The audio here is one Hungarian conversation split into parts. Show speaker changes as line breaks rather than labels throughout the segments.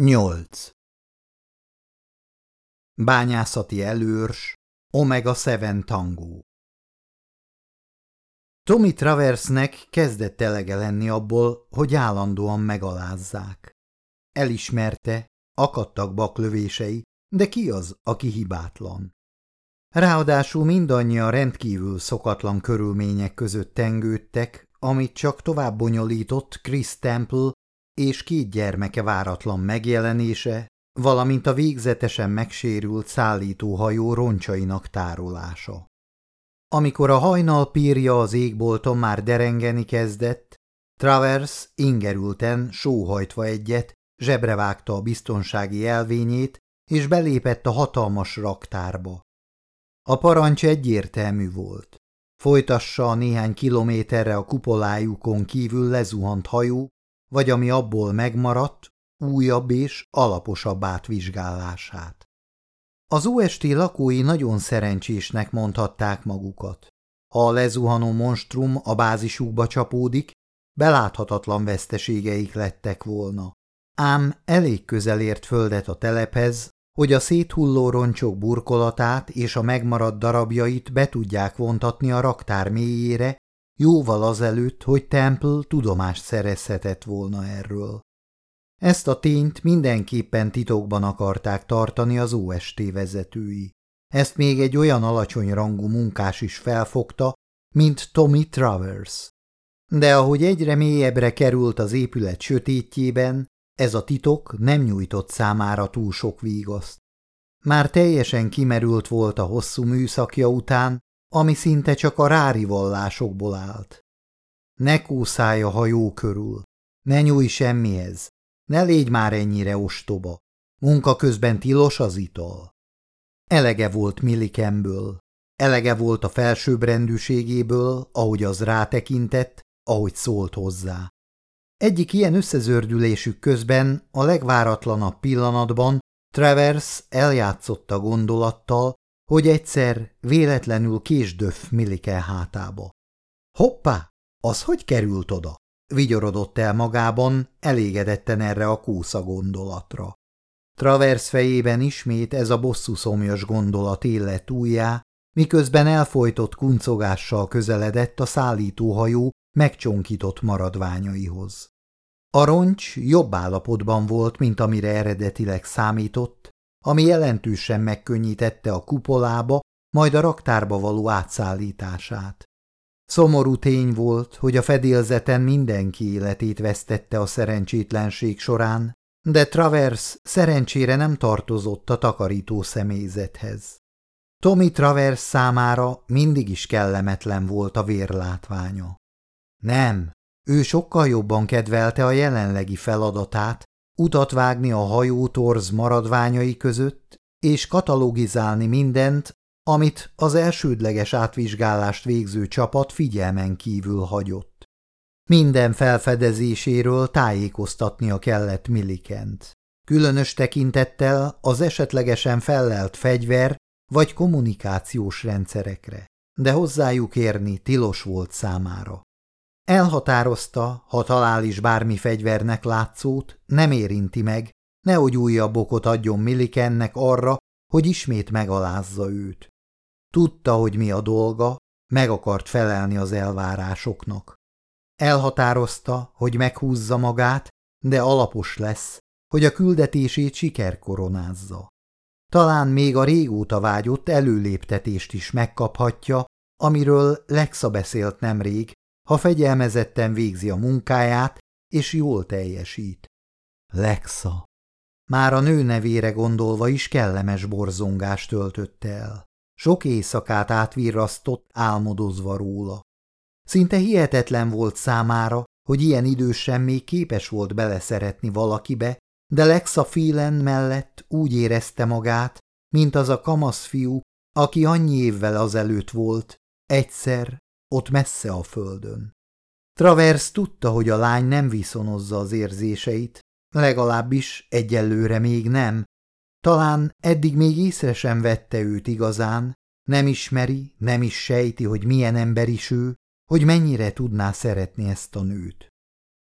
8. Bányászati előrs Omega 7 Tango Tommy Traversnek kezdett elege lenni abból, hogy állandóan megalázzák. Elismerte, akadtak baklövései, de ki az, aki hibátlan? Ráadásul mindannyian rendkívül szokatlan körülmények között tengődtek, amit csak tovább bonyolított Chris Temple és két gyermeke váratlan megjelenése, valamint a végzetesen megsérült szállítóhajó roncsainak tárolása. Amikor a hajnal pírja az égbolton már derengeni kezdett, Travers ingerülten, sóhajtva egyet, zsebrevágta a biztonsági elvényét, és belépett a hatalmas raktárba. A parancs egyértelmű volt. Folytassa a néhány kilométerre a kupolájukon kívül lezuhant hajó, vagy ami abból megmaradt, újabb és alaposabb átvizsgálását. Az OST lakói nagyon szerencsésnek mondhatták magukat. Ha a lezuhanó monstrum a bázisukba csapódik, beláthatatlan veszteségeik lettek volna. Ám elég közel ért földet a telephez, hogy a széthulló roncsok burkolatát és a megmaradt darabjait be tudják vontatni a raktár mélyére, jóval azelőtt, hogy Temple tudomást szerezhetett volna erről. Ezt a tényt mindenképpen titokban akarták tartani az OST vezetői. Ezt még egy olyan alacsony rangú munkás is felfogta, mint Tommy Travers. De ahogy egyre mélyebbre került az épület sötétjében, ez a titok nem nyújtott számára túl sok vígaszt. Már teljesen kimerült volt a hosszú műszakja után, ami szinte csak a rárivallásokból állt. Ne kúszálj a hajó körül, ne nyújj semmihez, ne légy már ennyire ostoba, munka közben tilos az ital. Elege volt Millikemből, elege volt a felsőbbrendűségéből, ahogy az rátekintett, ahogy szólt hozzá. Egyik ilyen összezördülésük közben a legváratlanabb pillanatban Travers eljátszotta gondolattal, hogy egyszer véletlenül késdöf Millike hátába. Hoppá, az hogy került oda? Vigyorodott el magában, elégedetten erre a kúsza gondolatra. Travers fejében ismét ez a bosszú szomjas gondolat élet újjá, miközben elfolytott kuncogással közeledett a szállítóhajó megcsonkított maradványaihoz. A roncs jobb állapotban volt, mint amire eredetileg számított, ami jelentősen megkönnyítette a kupolába, majd a raktárba való átszállítását. Szomorú tény volt, hogy a fedélzeten mindenki életét vesztette a szerencsétlenség során, de Travers szerencsére nem tartozott a takarító személyzethez. Tommy Travers számára mindig is kellemetlen volt a vérlátványa. Nem, ő sokkal jobban kedvelte a jelenlegi feladatát, utat vágni a hajó torz maradványai között, és katalogizálni mindent, amit az elsődleges átvizsgálást végző csapat figyelmen kívül hagyott. Minden felfedezéséről tájékoztatnia kellett Millikent. Különös tekintettel az esetlegesen fellelt fegyver vagy kommunikációs rendszerekre, de hozzájuk érni tilos volt számára. Elhatározta, ha talál is bármi fegyvernek látszót, nem érinti meg, nehogy újabb okot adjon Millikennek arra, hogy ismét megalázza őt. Tudta, hogy mi a dolga, meg akart felelni az elvárásoknak. Elhatározta, hogy meghúzza magát, de alapos lesz, hogy a küldetését siker koronázza. Talán még a régóta vágyott előléptetést is megkaphatja, amiről Lexa beszélt nemrég, ha fegyelmezetten végzi a munkáját, és jól teljesít. Lexa. Már a nő nevére gondolva is kellemes borzongást töltötte el. Sok éjszakát átvirrasztott, álmodozva róla. Szinte hihetetlen volt számára, hogy ilyen idősen még képes volt beleszeretni valakibe, de Lexa Phelan mellett úgy érezte magát, mint az a kamasz fiú, aki annyi évvel azelőtt volt, egyszer, ott messze a földön. Travers tudta, hogy a lány nem viszonozza az érzéseit, legalábbis egyelőre még nem. Talán eddig még észre sem vette őt igazán, nem ismeri, nem is sejti, hogy milyen ember is ő, hogy mennyire tudná szeretni ezt a nőt.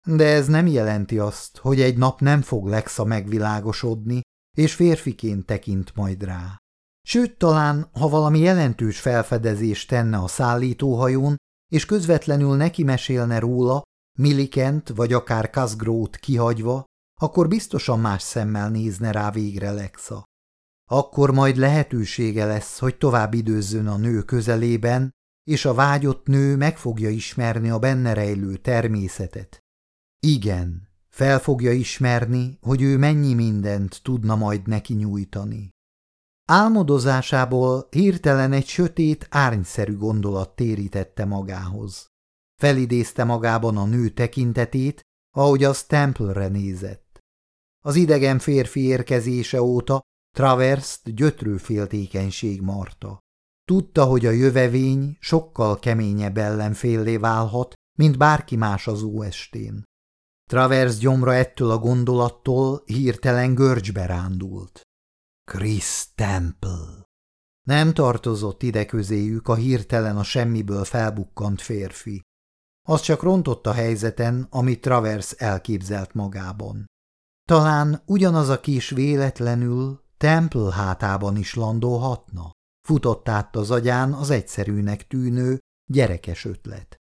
De ez nem jelenti azt, hogy egy nap nem fog Lexa megvilágosodni, és férfiként tekint majd rá. Sőt, talán, ha valami jelentős felfedezést tenne a szállítóhajón, és közvetlenül neki mesélne róla, Millikent vagy akár Kazgrót kihagyva, akkor biztosan más szemmel nézne rá végre Lexa. Akkor majd lehetősége lesz, hogy tovább időzzön a nő közelében, és a vágyott nő meg fogja ismerni a benne rejlő természetet. Igen, fel fogja ismerni, hogy ő mennyi mindent tudna majd neki nyújtani. Álmodozásából hirtelen egy sötét, árnyszerű gondolat térítette magához. Felidézte magában a nő tekintetét, ahogy az Temple-re nézett. Az idegen férfi érkezése óta Traverst gyötrő féltékenység marta. Tudta, hogy a jövevény sokkal keményebb ellenféllé válhat, mint bárki más az óestén. Travers gyomra ettől a gondolattól hirtelen görcsbe rándult. Chris Temple. Nem tartozott ide közéjük a hirtelen a semmiből felbukkant férfi. Az csak rontott a helyzeten, amit Travers elképzelt magában. Talán ugyanaz a kis véletlenül Temple hátában is landolhatna? Futott át az agyán az egyszerűnek tűnő, gyerekes ötlet.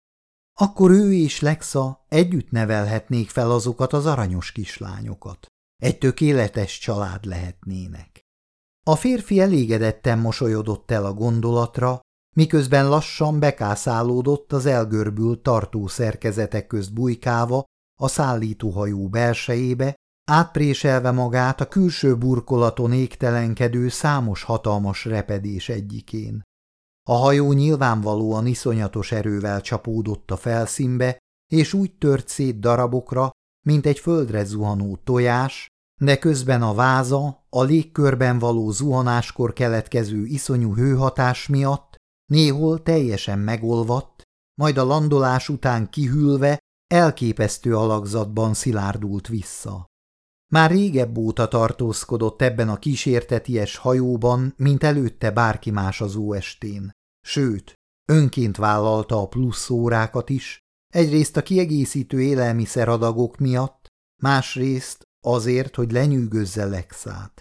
Akkor ő és Lexa együtt nevelhetnék fel azokat az aranyos kislányokat. Egy tökéletes család lehetnének. A férfi elégedetten mosolyodott el a gondolatra, miközben lassan bekászálódott az elgörbült tartó szerkezetek közt bujkálva a szállítóhajó belsejébe, átpréselve magát a külső burkolaton égtelenkedő számos hatalmas repedés egyikén. A hajó nyilvánvalóan iszonyatos erővel csapódott a felszínbe, és úgy tört szét darabokra, mint egy földre zuhanó tojás, de közben a váza a légkörben való zuhanáskor keletkező iszonyú hőhatás miatt néhol teljesen megolvadt, majd a landolás után kihűlve elképesztő alakzatban szilárdult vissza. Már régebb óta tartózkodott ebben a kísérteties hajóban, mint előtte bárki más az óestén. Sőt, önként vállalta a plusz órákat is, egyrészt a kiegészítő élelmiszeradagok miatt, másrészt azért, hogy lenyűgözze Lexát.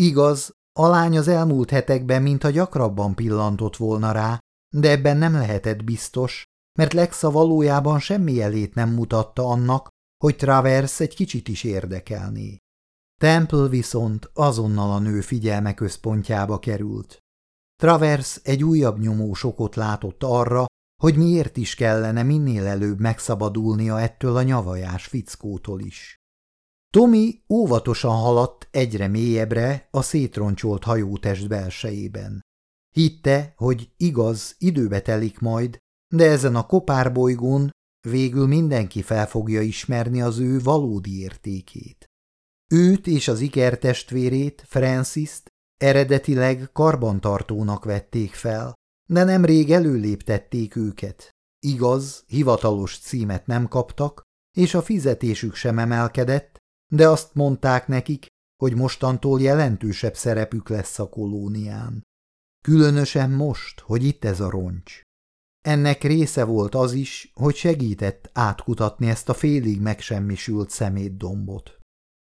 Igaz, a lány az elmúlt hetekben mintha gyakrabban pillantott volna rá, de ebben nem lehetett biztos, mert Lexa valójában semmi jelét nem mutatta annak, hogy Travers egy kicsit is érdekelné. Temple viszont azonnal a nő figyelme központjába került. Travers egy újabb nyomósokot látott arra, hogy miért is kellene minél előbb megszabadulnia ettől a nyavajás fickótól is. Tomi óvatosan haladt egyre mélyebbre a szétroncsolt hajótest belsejében. Hitte, hogy igaz, időbe telik majd, de ezen a kopárbolygón végül mindenki fel fogja ismerni az ő valódi értékét. Őt és az ikertestvérét, Francis-t eredetileg karbantartónak vették fel, de nemrég előléptették őket. Igaz, hivatalos címet nem kaptak, és a fizetésük sem emelkedett, de azt mondták nekik, hogy mostantól jelentősebb szerepük lesz a kolónián. Különösen most, hogy itt ez a roncs. Ennek része volt az is, hogy segített átkutatni ezt a félig megsemmisült szemétdombot.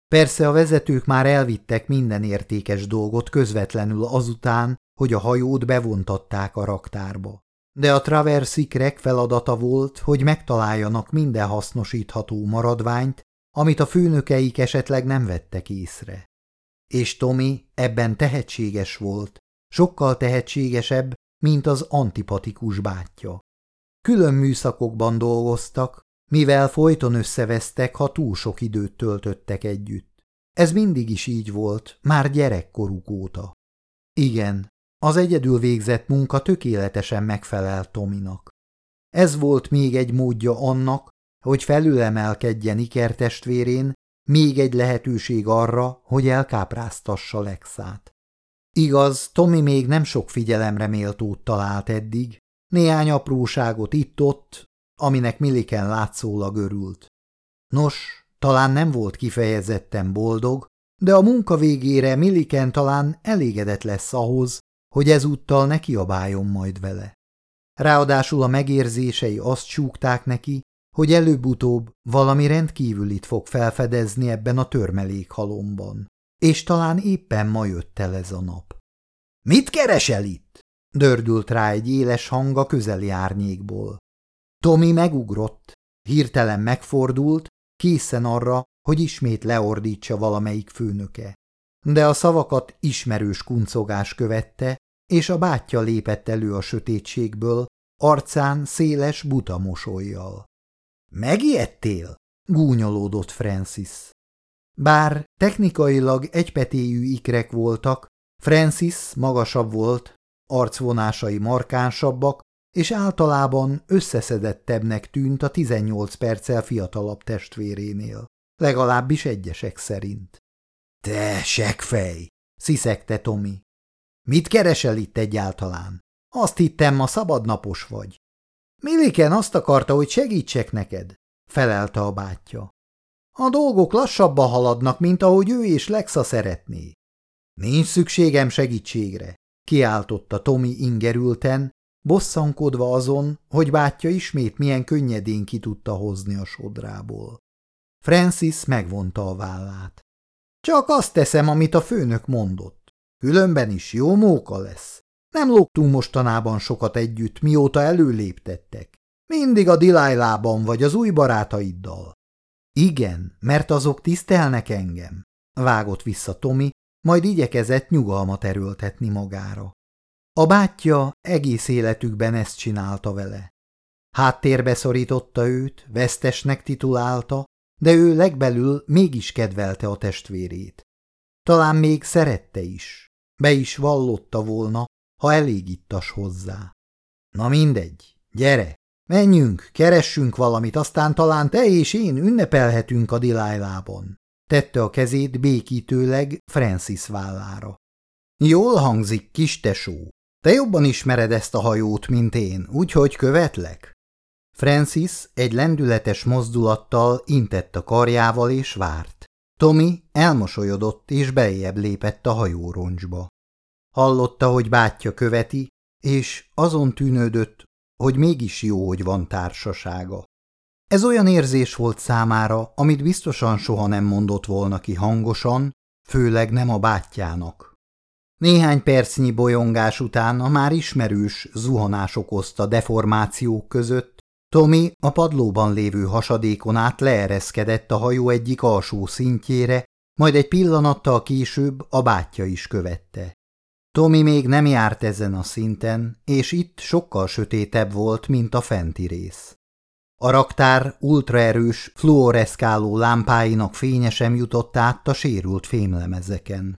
Persze a vezetők már elvittek minden értékes dolgot közvetlenül azután, hogy a hajót bevontatták a raktárba. De a Traversikrek feladata volt, hogy megtaláljanak minden hasznosítható maradványt, amit a főnökeik esetleg nem vettek észre. És Tomi ebben tehetséges volt, sokkal tehetségesebb, mint az antipatikus bátyja. Külön műszakokban dolgoztak, mivel folyton összevesztek, ha túl sok időt töltöttek együtt. Ez mindig is így volt, már gyerekkoruk óta. Igen, az egyedül végzett munka tökéletesen megfelel Tominak. Ez volt még egy módja annak, hogy felülemelkedjen ikertestvérén, még egy lehetőség arra, hogy elkápráztassa Lexát. Igaz, Tommy még nem sok figyelemre méltót talált eddig, néhány apróságot itt-ott, aminek Milliken látszólag örült. Nos, talán nem volt kifejezetten boldog, de a munka végére Milliken talán elégedett lesz ahhoz, hogy ezúttal ne kiabáljon majd vele. Ráadásul a megérzései azt súgták neki, hogy előbb-utóbb valami rendkívülit fog felfedezni ebben a törmelékhalomban. És talán éppen ma jött el ez a nap. – Mit keresel itt? – dördült rá egy éles hang a közeli árnyékból. Tomi megugrott, hirtelen megfordult, készen arra, hogy ismét leordítsa valamelyik főnöke. De a szavakat ismerős kuncogás követte, és a bátyja lépett elő a sötétségből, arcán széles buta mosolyjal. – Megijedtél? – gúnyolódott Francis. Bár technikailag egypetéjű ikrek voltak, Francis magasabb volt, arcvonásai markánsabbak, és általában összeszedettebbnek tűnt a 18 perccel fiatalabb testvérénél, legalábbis egyesek szerint. – Te, segfej! – sziszegte Tomi. – Mit keresel itt egyáltalán? Azt hittem, ma szabadnapos vagy. – Milliken azt akarta, hogy segítsek neked – felelte a bátyja. – A dolgok lassabban haladnak, mint ahogy ő és Lexa szeretné. – Nincs szükségem segítségre – kiáltotta Tomi ingerülten, bosszankodva azon, hogy bátyja ismét milyen könnyedén ki tudta hozni a sodrából. Francis megvonta a vállát. Csak azt teszem, amit a főnök mondott. Különben is jó móka lesz. Nem lógtunk mostanában sokat együtt, mióta előléptettek. Mindig a dilájlában vagy az új barátaiddal. Igen, mert azok tisztelnek engem, vágott vissza Tomi, majd igyekezett nyugalmat erőltetni magára. A bátyja egész életükben ezt csinálta vele. Háttérbe szorította őt, vesztesnek titulálta, de ő legbelül mégis kedvelte a testvérét. Talán még szerette is, be is vallotta volna, ha elég ittas hozzá. Na mindegy, gyere, menjünk, keressünk valamit, aztán talán te és én ünnepelhetünk a dilájlában. Tette a kezét békítőleg Francis vállára. Jól hangzik, kis tesó, te jobban ismered ezt a hajót, mint én, úgyhogy követlek? Francis egy lendületes mozdulattal intett a karjával és várt. Tommy elmosolyodott és beljebb lépett a hajóroncsba. Hallotta, hogy bátyja követi, és azon tűnődött, hogy mégis jó, hogy van társasága. Ez olyan érzés volt számára, amit biztosan soha nem mondott volna ki hangosan, főleg nem a bátyjának. Néhány percnyi bolyongás után a már ismerős zuhanás okozta deformációk között Tommy a padlóban lévő hasadékon át leereszkedett a hajó egyik alsó szintjére, majd egy pillanattal később a bátyja is követte. Tommy még nem járt ezen a szinten, és itt sokkal sötétebb volt, mint a fenti rész. A raktár ultraerős, fluoreszkáló lámpáinak fénye sem jutott át a sérült fémlemezeken.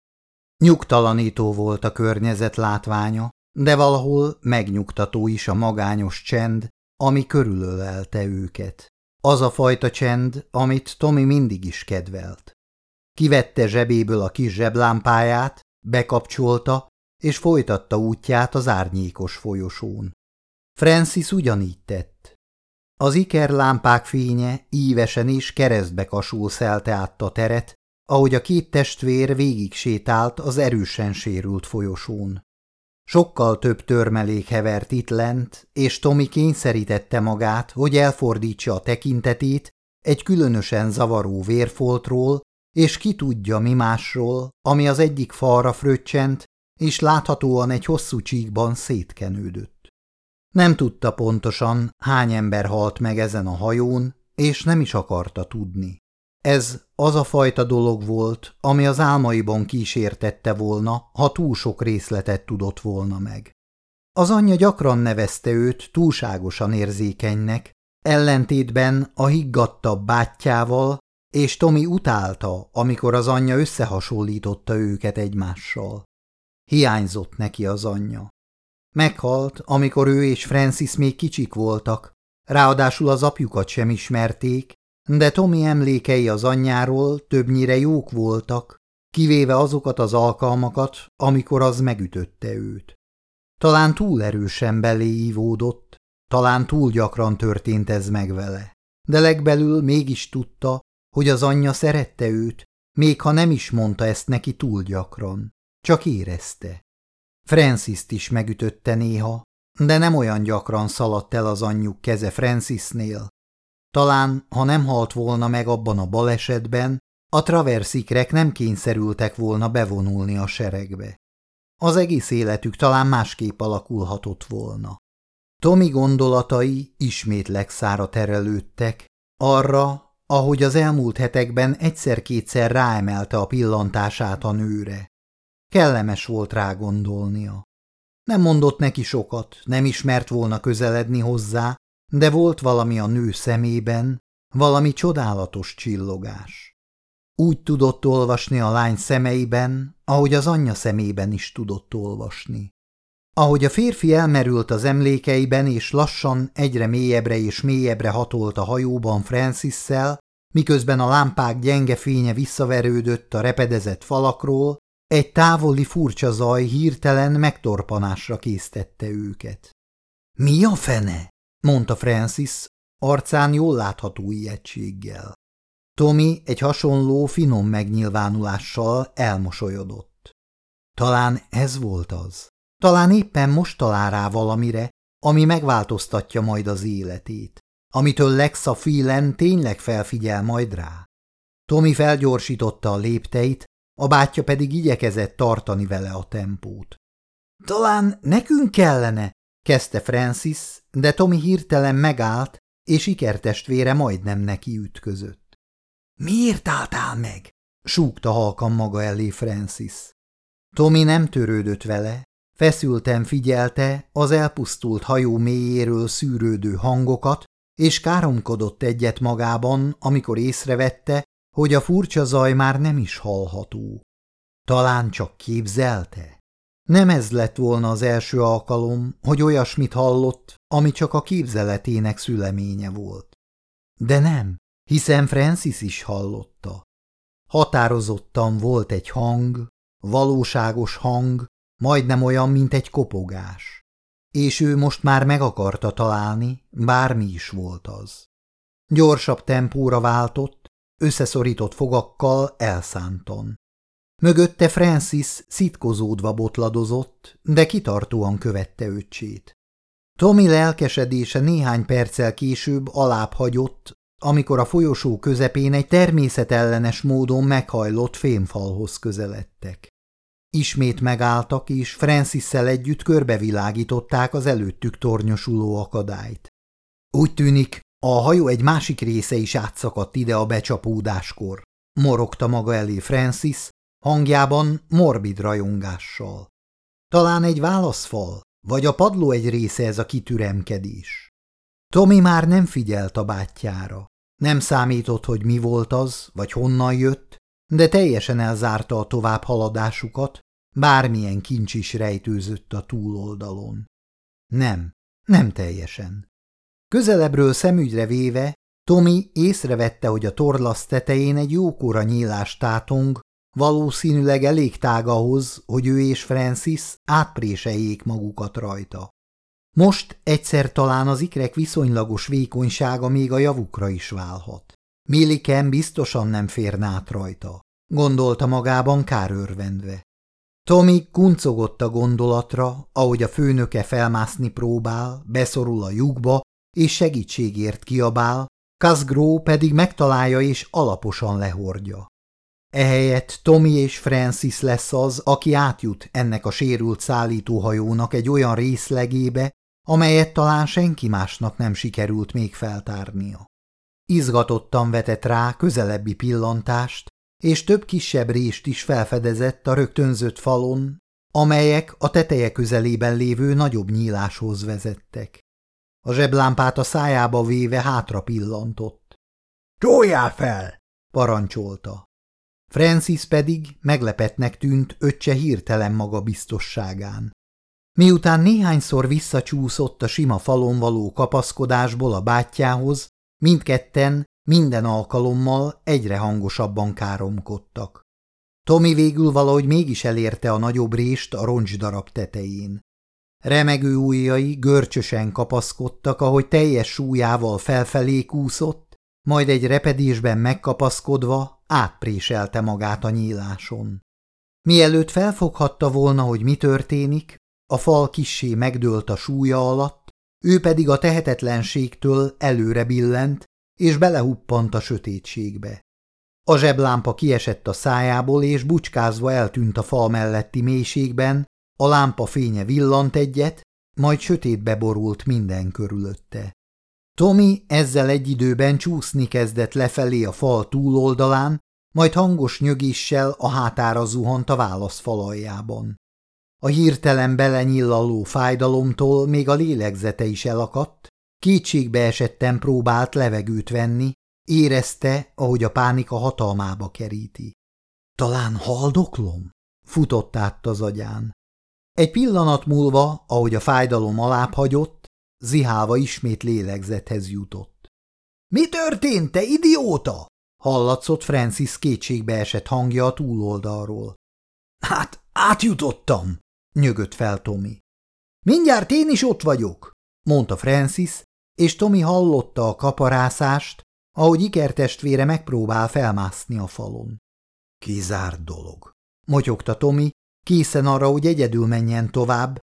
Nyugtalanító volt a környezet látványa, de valahol megnyugtató is a magányos csend, ami körülölelte őket. Az a fajta csend, amit Tommy mindig is kedvelt. Kivette zsebéből a kis zseblámpáját, bekapcsolta, és folytatta útját az árnyékos folyosón. Francis ugyanígy tett. Az ikerlámpák fénye ívesen és keresztbe kasul szelte át a teret, ahogy a két testvér végig sétált az erősen sérült folyosón. Sokkal több törmelék hevert itt lent, és Tomi kényszerítette magát, hogy elfordítsa a tekintetét egy különösen zavaró vérfoltról, és ki tudja mi másról, ami az egyik falra fröccsent, és láthatóan egy hosszú csíkban szétkenődött. Nem tudta pontosan, hány ember halt meg ezen a hajón, és nem is akarta tudni. Ez az a fajta dolog volt, ami az álmaiban kísértette volna, ha túl sok részletet tudott volna meg. Az anyja gyakran nevezte őt túlságosan érzékenynek, ellentétben a higgadtabb bátyjával, és Tomi utálta, amikor az anyja összehasonlította őket egymással. Hiányzott neki az anyja. Meghalt, amikor ő és Francis még kicsik voltak, ráadásul az apjukat sem ismerték, de Tomi emlékei az anyjáról többnyire jók voltak, kivéve azokat az alkalmakat, amikor az megütötte őt. Talán túl erősen beléívódott, talán túl gyakran történt ez meg vele, de legbelül mégis tudta, hogy az anyja szerette őt, még ha nem is mondta ezt neki túl gyakran, csak érezte. Francis-t is megütötte néha, de nem olyan gyakran szaladt el az anyjuk keze Francisnél, Talán, ha nem halt volna meg abban a balesetben, a traversikrek nem kényszerültek volna bevonulni a seregbe. Az egész életük talán másképp alakulhatott volna. Tomi gondolatai ismét legszára terelődtek, arra, ahogy az elmúlt hetekben egyszer-kétszer ráemelte a pillantását a nőre. Kellemes volt rá gondolnia. Nem mondott neki sokat, nem ismert volna közeledni hozzá, de volt valami a nő szemében, valami csodálatos csillogás. Úgy tudott olvasni a lány szemeiben, ahogy az anyja szemében is tudott olvasni. Ahogy a férfi elmerült az emlékeiben, és lassan egyre mélyebbre és mélyebbre hatolt a hajóban Francisszel, miközben a lámpák gyenge fénye visszaverődött a repedezett falakról, egy távoli furcsa zaj hirtelen megtorpanásra késztette őket. – Mi a fene? – mondta Francis, arcán jól látható ijegységgel. Tommy egy hasonló finom megnyilvánulással elmosolyodott. Talán ez volt az. Talán éppen most talál rá valamire, ami megváltoztatja majd az életét, amitől Lexa Phelan tényleg felfigyel majd rá. Tommy felgyorsította a lépteit, a bátyja pedig igyekezett tartani vele a tempót. Talán nekünk kellene, kezdte Francis, de Tommy hirtelen megállt, és ikertestvére majdnem neki ütközött. Miért álltál meg? súgta halkan maga elé Francis. Tommy nem törődött vele, Feszülten figyelte az elpusztult hajó mélyéről szűrődő hangokat, és káromkodott egyet magában, amikor észrevette, hogy a furcsa zaj már nem is hallható. Talán csak képzelte? Nem ez lett volna az első alkalom, hogy olyasmit hallott, ami csak a képzeletének szüleménye volt. De nem, hiszen Francis is hallotta. Határozottan volt egy hang, valóságos hang, majdnem olyan, mint egy kopogás. És ő most már meg akarta találni, bármi is volt az. Gyorsabb tempóra váltott, összeszorított fogakkal elszánton. Mögötte Francis szitkozódva botladozott, de kitartóan követte öccsét. Tommy lelkesedése néhány perccel később alább hagyott, amikor a folyosó közepén egy természetellenes módon meghajlott fémfalhoz közeledtek. Ismét megálltak, és Francisszel együtt körbevilágították az előttük tornyosuló akadályt. Úgy tűnik, a hajó egy másik része is átszakadt ide a becsapódáskor, morogta maga elé Francis, hangjában morbid rajongással. Talán egy válaszfal, vagy a padló egy része ez a kitüremkedés. Tomi már nem figyelt a bátyjára. Nem számított, hogy mi volt az, vagy honnan jött, de teljesen elzárta a tovább haladásukat, bármilyen kincs is rejtőzött a túloldalon. Nem, nem teljesen. Közelebbről szemügyre véve, Tommy észrevette, hogy a torlasz tetején egy jókora nyílás tátong, valószínűleg elég tág ahhoz, hogy ő és Francis átpréseljék magukat rajta. Most egyszer talán az ikrek viszonylagos vékonysága még a javukra is válhat. Milliken biztosan nem férne át rajta, gondolta magában kárőrvendve. Tommy kuncogott a gondolatra, ahogy a főnöke felmászni próbál, beszorul a lyukba, és segítségért kiabál, Kazgró pedig megtalálja és alaposan lehordja. Ehelyett Tommy és Francis lesz az, aki átjut ennek a sérült szállítóhajónak egy olyan részlegébe, amelyet talán senki másnak nem sikerült még feltárnia. Izgatottan vetett rá közelebbi pillantást, és több kisebb rést is felfedezett a rögtönzött falon, amelyek a teteje közelében lévő nagyobb nyíláshoz vezettek. A zseblámpát a szájába véve hátra pillantott. – Csóljál fel! – parancsolta. Francis pedig meglepetnek tűnt öccse hirtelen magabiztosságán. Miután néhányszor visszacsúszott a sima falon való kapaszkodásból a bátyjához, mindketten minden alkalommal egyre hangosabban káromkodtak. Tomi végül valahogy mégis elérte a nagyobb rést a roncsdarab tetején. Remegő ujjai görcsösen kapaszkodtak, ahogy teljes súlyával felfelé kúszott, majd egy repedésben megkapaszkodva átpréselte magát a nyíláson. Mielőtt felfoghatta volna, hogy mi történik, a fal kissé megdőlt a súlya alatt, ő pedig a tehetetlenségtől előre billent, és belehuppant a sötétségbe. A zseblámpa kiesett a szájából, és bucskázva eltűnt a fal melletti mélységben, a lámpa fénye villant egyet, majd sötétbe borult minden körülötte. Tommy ezzel egy időben csúszni kezdett lefelé a fal túloldalán, majd hangos nyögéssel a hátára zuhant a válasz falaljában. A hirtelen belenyillaló fájdalomtól még a lélegzete is elakadt, kétségbe esetten próbált levegőt venni, érezte, ahogy a pánika hatalmába keríti. Talán haldoklom? Futott át az agyán. Egy pillanat múlva, ahogy a fájdalom alább hagyott, zihálva ismét lélegzethez jutott. – Mi történt, te idióta? – hallatszott Francis kétségbe esett hangja a túloldalról. – Hát, átjutottam! – nyögött fel Tommy. – Mindjárt én is ott vagyok! – mondta Francis, és Tommy hallotta a kaparászást, ahogy ikertestvére megpróbál felmászni a falon. – Kizárt dolog! – motyogta Tommy, készen arra, hogy egyedül menjen tovább,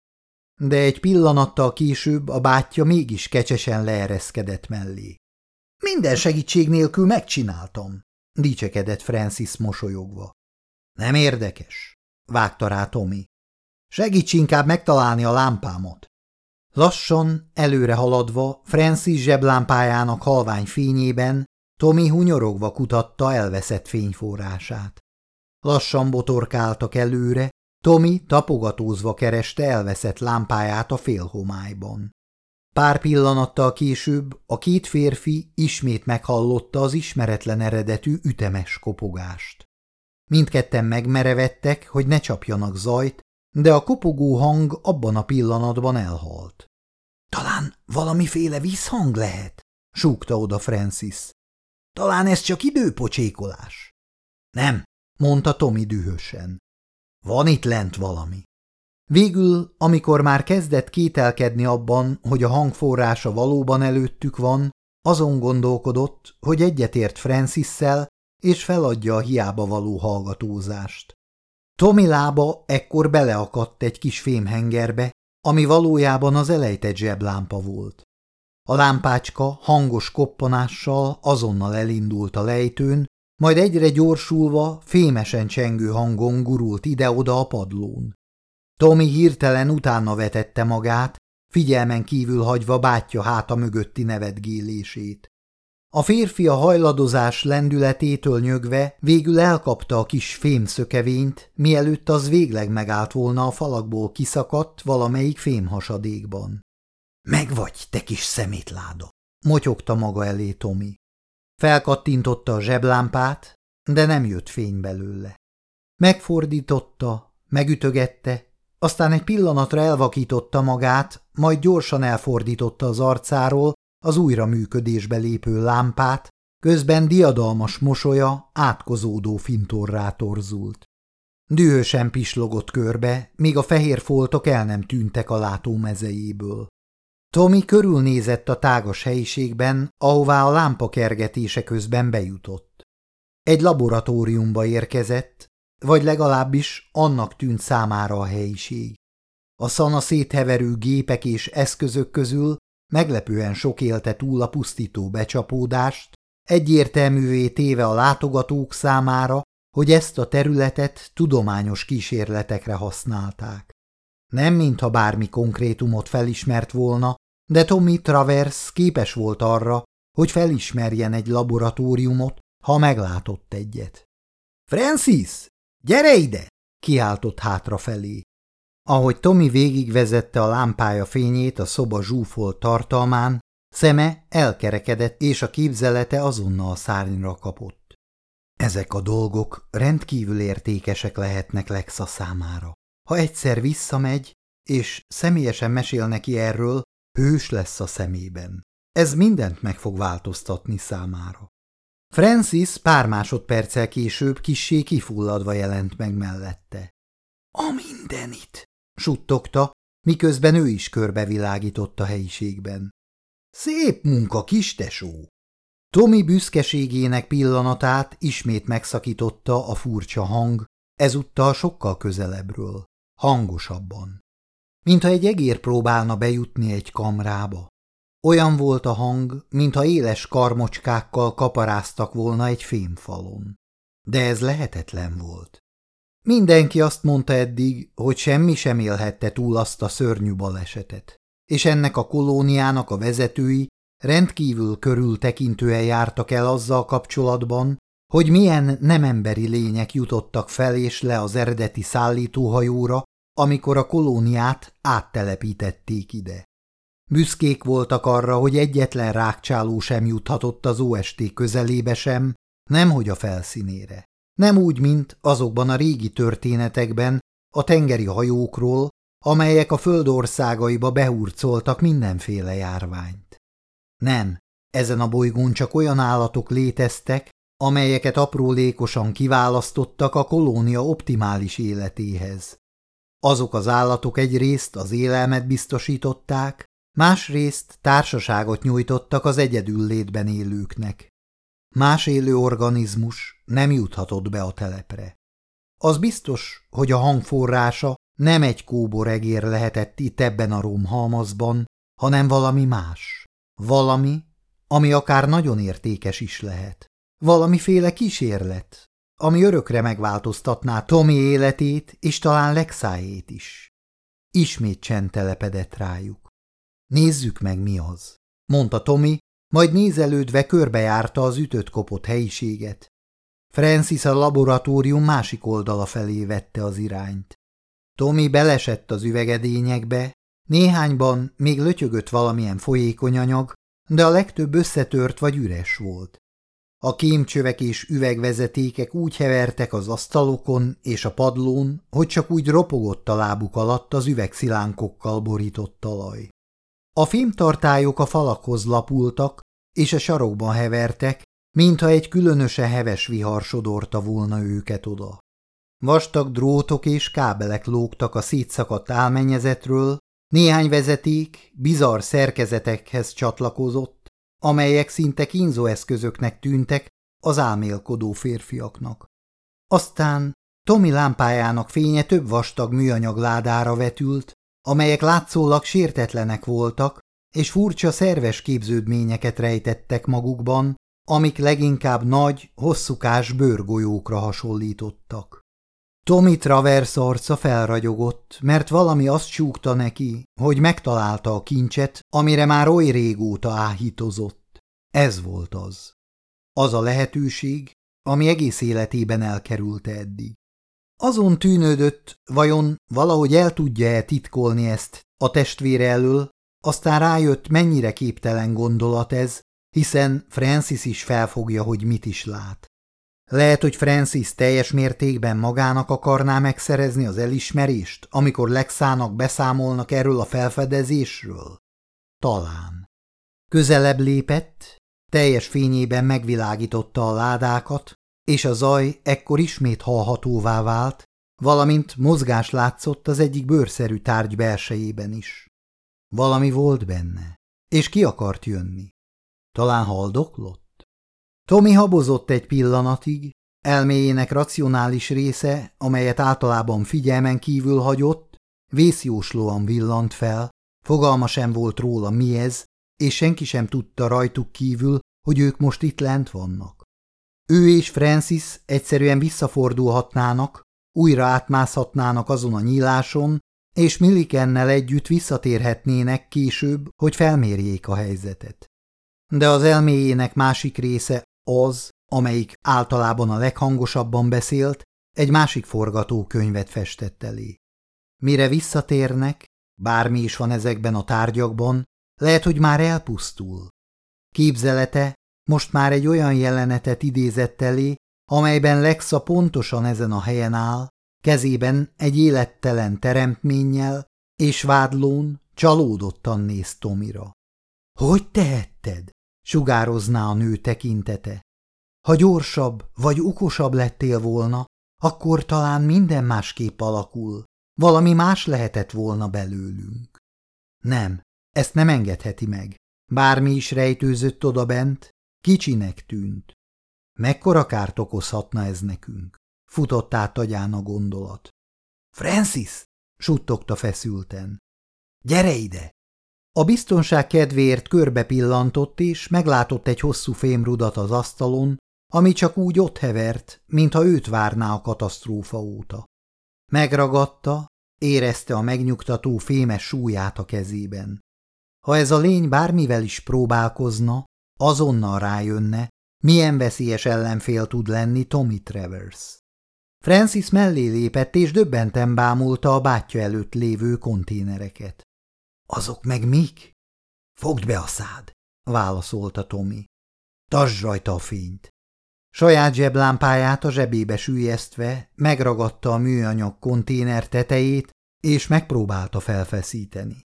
de egy pillanattal később a bátyja mégis kecsesen leereszkedett mellé. Minden segítség nélkül megcsináltam, dicsekedett Francis mosolyogva. Nem érdekes, vágta rá Tommy. Segíts inkább megtalálni a lámpámot. Lassan, előre haladva, Francis zseblámpájának halvány fényében Tommy hunyorogva kutatta elveszett fényforrását. Lassan botorkáltak előre, Tommy tapogatózva kereste elveszett lámpáját a félhomályban. Pár pillanattal később a két férfi ismét meghallotta az ismeretlen eredetű ütemes kopogást. Mindketten megmerevettek, hogy ne csapjanak zajt, de a kopogó hang abban a pillanatban elhalt. – Talán valamiféle vízhang lehet? – súgta oda Francis. – Talán ez csak időpocsékolás? – Nem – mondta Tommy dühösen. Van itt lent valami. Végül, amikor már kezdett kételkedni abban, hogy a hangforrása valóban előttük van, azon gondolkodott, hogy egyetért Francisszel, és feladja a hiába való hallgatózást. Tommy lába ekkor beleakadt egy kis fémhengerbe, ami valójában az elejtett zseblámpa volt. A lámpácska hangos koppanással azonnal elindult a lejtőn, majd egyre gyorsulva, fémesen csengő hangon gurult ide-oda a padlón. Tommy hirtelen utána vetette magát, figyelmen kívül hagyva bátyja háta mögötti nevetgélését. A férfi a hajladozás lendületétől nyögve végül elkapta a kis fémszökevényt, mielőtt az végleg megállt volna a falakból kiszakadt valamelyik fémhasadékban. – Megvagy, te kis szemétláda! – motyogta maga elé Tomi. Felkattintotta a zseblámpát, de nem jött fény belőle. Megfordította, megütögette, aztán egy pillanatra elvakította magát, majd gyorsan elfordította az arcáról az újra működésbe lépő lámpát, közben diadalmas mosolya átkozódó fintorrá torzult. Dühösen pislogott körbe, míg a fehér foltok el nem tűntek a látómezejéből. Tommy körülnézett a tágas helyiségben, ahová a lámpa kergetése közben bejutott. Egy laboratóriumba érkezett, vagy legalábbis annak tűnt számára a helyiség. A szana szétheverő gépek és eszközök közül meglepően sok élte túl a pusztító becsapódást, egyértelművé téve a látogatók számára, hogy ezt a területet tudományos kísérletekre használták. Nem mintha bármi konkrétumot felismert volna, de Tommy Travers képes volt arra, hogy felismerjen egy laboratóriumot, ha meglátott egyet. – Francis, gyere ide! – kiáltott hátrafelé. Ahogy Tommy végigvezette a lámpája fényét a szoba zsúfolt tartalmán, szeme elkerekedett, és a képzelete azonnal szárnyra kapott. Ezek a dolgok rendkívül értékesek lehetnek Lexa számára. Ha egyszer visszamegy, és személyesen mesél neki erről, Hős lesz a szemében. Ez mindent meg fog változtatni számára. Francis pár másodperccel később kissé kifulladva jelent meg mellette. A mindenit, suttogta, miközben ő is körbevilágított a helyiségben. Szép munka, kis tesó! Tomi büszkeségének pillanatát ismét megszakította a furcsa hang, ezúttal sokkal közelebbről, hangosabban mintha egy egér próbálna bejutni egy kamrába. Olyan volt a hang, mintha éles karmocskákkal kaparáztak volna egy fémfalon. De ez lehetetlen volt. Mindenki azt mondta eddig, hogy semmi sem élhette túl azt a szörnyű balesetet, és ennek a kolóniának a vezetői rendkívül körültekintően jártak el azzal kapcsolatban, hogy milyen nememberi lények jutottak fel és le az eredeti szállítóhajóra, amikor a kolóniát áttelepítették ide. Büszkék voltak arra, hogy egyetlen rákcsáló sem juthatott az OST közelébe sem, nemhogy a felszínére. Nem úgy, mint azokban a régi történetekben a tengeri hajókról, amelyek a földországaiba behurcoltak mindenféle járványt. Nem, ezen a bolygón csak olyan állatok léteztek, amelyeket aprólékosan kiválasztottak a kolónia optimális életéhez. Azok az állatok egyrészt az élelmet biztosították, másrészt társaságot nyújtottak az egyedül létben élőknek. Más élő organizmus nem juthatott be a telepre. Az biztos, hogy a hangforrása nem egy kóboregér lehetett itt ebben a romhalmazban, hanem valami más. Valami, ami akár nagyon értékes is lehet. Valamiféle kísérlet, ami örökre megváltoztatná Tomi életét és talán Lexájét is. Ismét csend telepedett rájuk. Nézzük meg, mi az, mondta Tomi, majd nézelődve körbejárta az ütött kopott helyiséget. Francis a laboratórium másik oldala felé vette az irányt. Tommy belesett az üvegedényekbe, néhányban még lötyögött valamilyen folyékony anyag, de a legtöbb összetört vagy üres volt. A kémcsövek és üvegvezetékek úgy hevertek az asztalokon és a padlón, hogy csak úgy ropogott a lábuk alatt az üvegszilánkokkal borított talaj. A fémtartályok a falakhoz lapultak, és a sarokban hevertek, mintha egy különösen heves vihar sodorta volna őket oda. Vastag drótok és kábelek lógtak a szétszakadt álmenyezetről, néhány vezeték bizarr szerkezetekhez csatlakozott, amelyek szinte kínzóeszközöknek tűntek az álmélkodó férfiaknak. Aztán Tomi lámpájának fénye több vastag műanyag ládára vetült, amelyek látszólag sértetlenek voltak, és furcsa szerves képződményeket rejtettek magukban, amik leginkább nagy, hosszúkás bőrgolyókra hasonlítottak. Tommy Travers arca felragyogott, mert valami azt csúgta neki, hogy megtalálta a kincset, amire már oly régóta áhítozott. Ez volt az. Az a lehetőség, ami egész életében elkerülte eddig. Azon tűnődött, vajon valahogy el tudja-e titkolni ezt a testvére elől, aztán rájött, mennyire képtelen gondolat ez, hiszen Francis is felfogja, hogy mit is lát. Lehet, hogy Francis teljes mértékben magának akarná megszerezni az elismerést, amikor Lexának beszámolnak erről a felfedezésről? Talán. Közelebb lépett, teljes fényében megvilágította a ládákat, és a zaj ekkor ismét hallhatóvá vált, valamint mozgás látszott az egyik bőrszerű tárgy belsejében is. Valami volt benne, és ki akart jönni. Talán haldoklott? Tommy habozott egy pillanatig, elméjének racionális része, amelyet általában figyelmen kívül hagyott, vészjóslóan villant fel, fogalma sem volt róla mi ez, és senki sem tudta rajtuk kívül, hogy ők most itt lent vannak. Ő és Francis egyszerűen visszafordulhatnának, újra átmászhatnának azon a nyíláson, és Millikennel együtt visszatérhetnének később, hogy felmérjék a helyzetet. De az elméjének másik része az, amelyik általában a leghangosabban beszélt, egy másik forgatókönyvet festett elé. Mire visszatérnek, bármi is van ezekben a tárgyakban, lehet, hogy már elpusztul. Képzelete most már egy olyan jelenetet idézett elé, amelyben Lexa pontosan ezen a helyen áll, kezében egy élettelen teremtménnyel, és vádlón csalódottan néz Tomira. – Hogy tehetted? – sugározná a nő tekintete. – Ha gyorsabb vagy okosabb lettél volna, akkor talán minden másképp alakul, valami más lehetett volna belőlünk. Nem, ezt nem engedheti meg. Bármi is rejtőzött odabent, kicsinek tűnt. Mekkora kárt okozhatna ez nekünk? Futott át agyán a gondolat. Francis! suttogta feszülten. Gyere ide! A biztonság kedvéért körbe pillantott, és meglátott egy hosszú fémrudat az asztalon, ami csak úgy ott hevert, mintha őt várná a katasztrófa óta. Megragadta, érezte a megnyugtató fémes súlyát a kezében. Ha ez a lény bármivel is próbálkozna, azonnal rájönne, milyen veszélyes ellenfél tud lenni Tommy Travers. Francis mellé lépett, és döbbenten bámulta a bátyja előtt lévő konténereket. – Azok meg mik? – Fogd be a szád! – válaszolta Tommy. – Tasd rajta a fényt! Saját zseblámpáját a zsebébe sűjesztve megragadta a műanyag konténer tetejét, és megpróbálta felfeszíteni.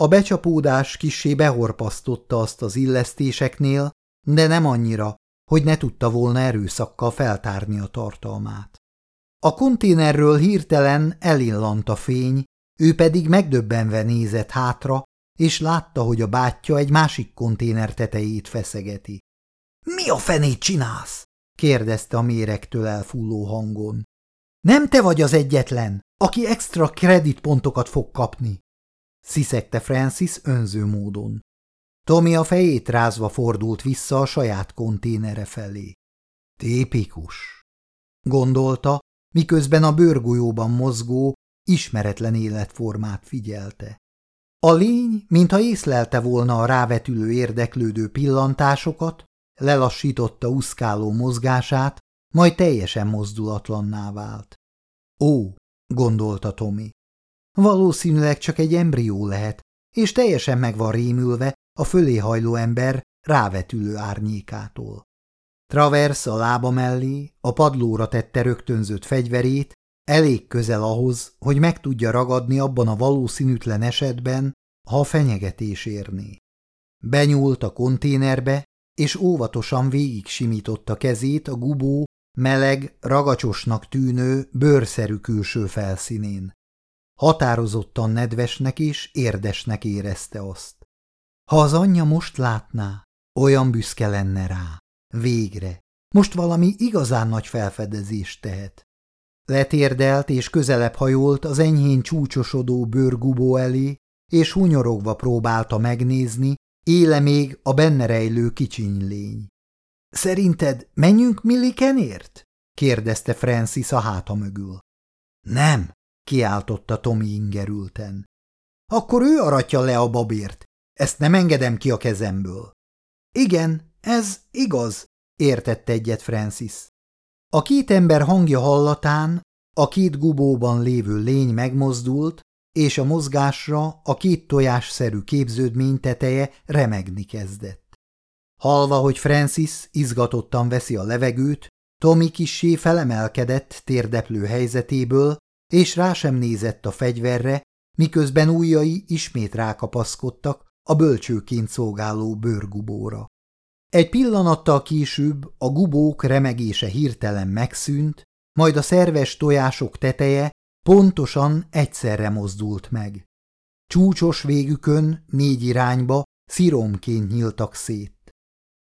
A becsapódás kissé behorpasztotta azt az illesztéseknél, de nem annyira, hogy ne tudta volna erőszakkal feltárni a tartalmát. A konténerről hirtelen elillant a fény, ő pedig megdöbbenve nézett hátra, és látta, hogy a bátyja egy másik konténer tetejét feszegeti. – Mi a fenét csinálsz? – kérdezte a méregtől elfulló hangon. – Nem te vagy az egyetlen, aki extra kreditpontokat fog kapni! – sziszegte Francis önző módon. Tommy a fejét rázva fordult vissza a saját konténere felé. Tépikus, gondolta, miközben a bőrgolyóban mozgó, ismeretlen életformát figyelte. A lény, mintha észlelte volna a rávetülő érdeklődő pillantásokat, lelassította uszkáló mozgását, majd teljesen mozdulatlanná vált. Ó, gondolta Tommy. Valószínűleg csak egy embrió lehet, és teljesen meg van rémülve a fölé hajló ember rávetülő árnyékától. Travers a lába mellé, a padlóra tette rögtönzött fegyverét, elég közel ahhoz, hogy meg tudja ragadni abban a valószínűtlen esetben, ha a fenyegetés érné. Benyúlt a konténerbe, és óvatosan végig simította kezét a gubó, meleg, ragacsosnak tűnő, bőrszerű külső felszínén. Határozottan nedvesnek és érdesnek érezte azt. Ha az anyja most látná, olyan büszke lenne rá. Végre. Most valami igazán nagy felfedezést tehet. Letérdelt és közelebb hajolt az enyhén csúcsosodó bőrgubó elé, és hunyorogva próbálta megnézni, éle még a benne rejlő kicsiny lény. – Szerinted menjünk Millikenért? – kérdezte Francis a háta mögül. – Nem – kiáltotta Tommy ingerülten. – Akkor ő aratja le a babért, ezt nem engedem ki a kezemből. Igen, ez igaz, értette egyet Francis. A két ember hangja hallatán a két gubóban lévő lény megmozdult, és a mozgásra a két tojásszerű képződmény teteje remegni kezdett. Halva, hogy Francis izgatottan veszi a levegőt, Tommy kissé felemelkedett térdeplő helyzetéből, és rá sem nézett a fegyverre, miközben ujjai ismét rákapaszkodtak a bölcsőként szolgáló bőrgubóra. Egy pillanattal később a gubók remegése hirtelen megszűnt, majd a szerves tojások teteje pontosan egyszerre mozdult meg. Csúcsos végükön négy irányba sziromként nyíltak szét.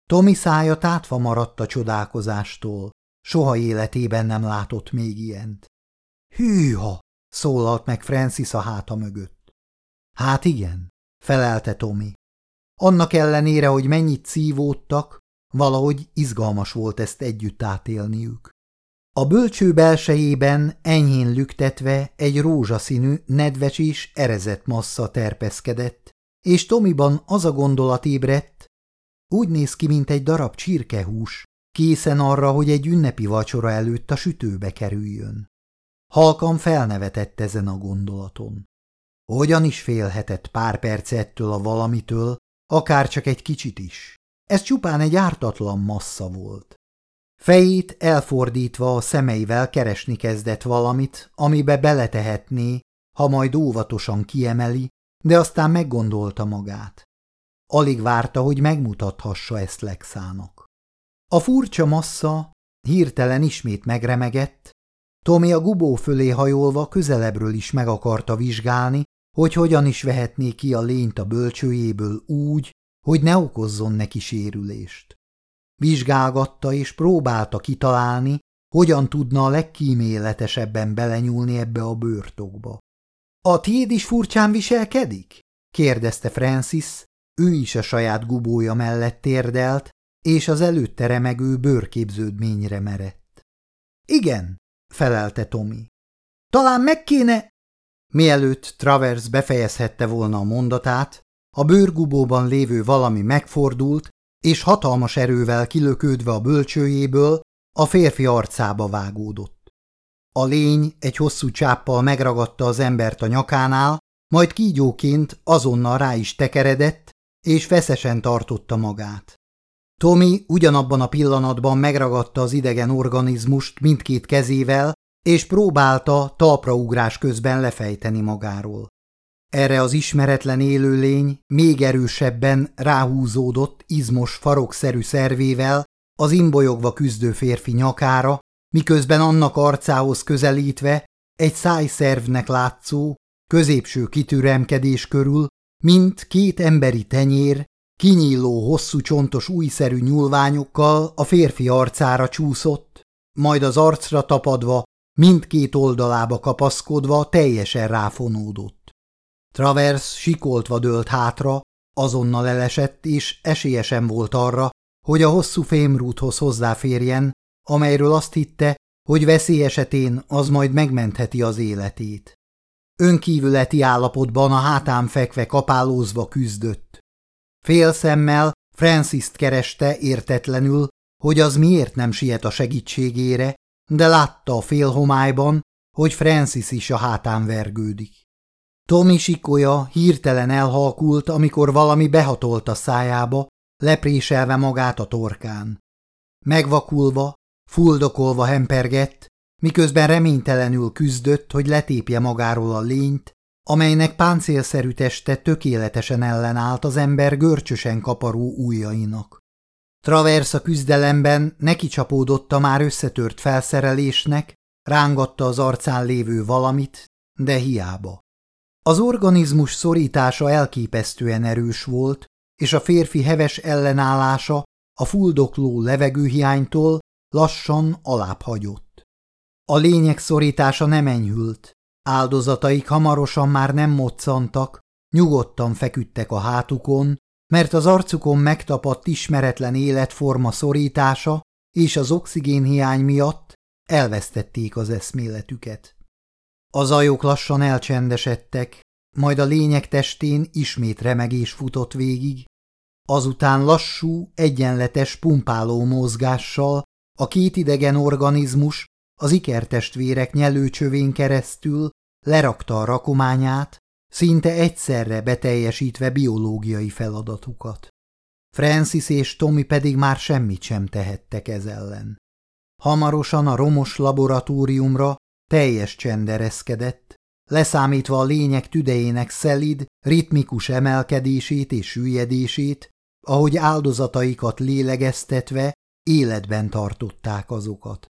Tomi szája tátva maradt a csodálkozástól, soha életében nem látott még ilyent. Hűha! szólalt meg Francis a háta mögött. Hát igen, felelte Tomi. Annak ellenére, hogy mennyit szívódtak, valahogy izgalmas volt ezt együtt átélniük. A bölcső belsejében enyhén lüktetve egy rózsaszínű, nedves és erezett massza terpeszkedett, és Tomiban az a gondolat ébredt, úgy néz ki, mint egy darab csirkehús, készen arra, hogy egy ünnepi vacsora előtt a sütőbe kerüljön. Halkan felnevetett ezen a gondolaton. Hogyan is félhetett pár perc ettől a valamitől, akár csak egy kicsit is. Ez csupán egy ártatlan massza volt. Fejét elfordítva a szemeivel keresni kezdett valamit, amibe beletehetné, ha majd óvatosan kiemeli, de aztán meggondolta magát. Alig várta, hogy megmutathassa ezt Lexának. A furcsa massza hirtelen ismét megremegett, Tomi a gubó fölé hajolva közelebbről is meg akarta vizsgálni, hogy hogyan is vehetné ki a lényt a bölcsőjéből úgy, hogy ne okozzon neki sérülést. Vizsgálgatta és próbálta kitalálni, hogyan tudna a legkíméletesebben belenyúlni ebbe a bőrtokba. – A tiéd is furcsán viselkedik? kérdezte Francis, ő is a saját gubója mellett térdelt, és az előtte remegő bőrképződményre merett. Igen, felelte Tommy. Talán meg kéne... Mielőtt Travers befejezhette volna a mondatát, a bőrgubóban lévő valami megfordult, és hatalmas erővel kilökődve a bölcsőjéből a férfi arcába vágódott. A lény egy hosszú csáppal megragadta az embert a nyakánál, majd kígyóként azonnal rá is tekeredett, és feszesen tartotta magát. Tommy ugyanabban a pillanatban megragadta az idegen organizmust mindkét kezével, és próbálta talpraugrás közben lefejteni magáról. Erre az ismeretlen élőlény még erősebben ráhúzódott izmos farokszerű szervével az imbolyogva küzdő férfi nyakára, miközben annak arcához közelítve egy szájszervnek látszó, középső kitüremkedés körül, mint két emberi tenyér, kinyíló hosszú csontos újszerű nyúlványokkal a férfi arcára csúszott, majd az arcra tapadva, mindkét oldalába kapaszkodva teljesen ráfonódott. Travers sikoltva dőlt hátra, azonnal elesett, és esélyesen volt arra, hogy a hosszú fémrúthoz hozzáférjen, amelyről azt hitte, hogy veszély esetén az majd megmentheti az életét. Önkívületi állapotban a hátán fekve kapálózva küzdött. Fél szemmel Francis-t kereste értetlenül, hogy az miért nem siet a segítségére, de látta a félhomályban, hogy Francis is a hátán vergődik. Tommy sikolya hirtelen elhalkult, amikor valami behatolt a szájába, lepréselve magát a torkán. Megvakulva, fuldokolva hempergett, miközben reménytelenül küzdött, hogy letépje magáról a lényt, amelynek páncélszerű teste tökéletesen ellenállt az ember görcsösen kaparó ujjainak. Travers küzdelemben neki csapódott a már összetört felszerelésnek, rángatta az arcán lévő valamit, de hiába. Az organizmus szorítása elképesztően erős volt, és a férfi heves ellenállása a fuldokló levegőhiánytól lassan alább hagyott. A lények szorítása nem enyhült, áldozataik hamarosan már nem moccantak, nyugodtan feküdtek a hátukon, mert az arcukon megtapadt ismeretlen életforma szorítása és az oxigénhiány miatt elvesztették az eszméletüket. Az ajok lassan elcsendesedtek, majd a lények testén ismét remegés futott végig, azután lassú, egyenletes, pumpáló mozgással a két idegen organizmus az ikertestvérek nyelőcsövén keresztül lerakta a rakományát, szinte egyszerre beteljesítve biológiai feladatukat. Francis és Tommy pedig már semmit sem tehettek ez ellen. Hamarosan a romos laboratóriumra teljes csend ereszkedett, leszámítva a lények tüdejének szelid, ritmikus emelkedését és süllyedését, ahogy áldozataikat lélegeztetve életben tartották azokat.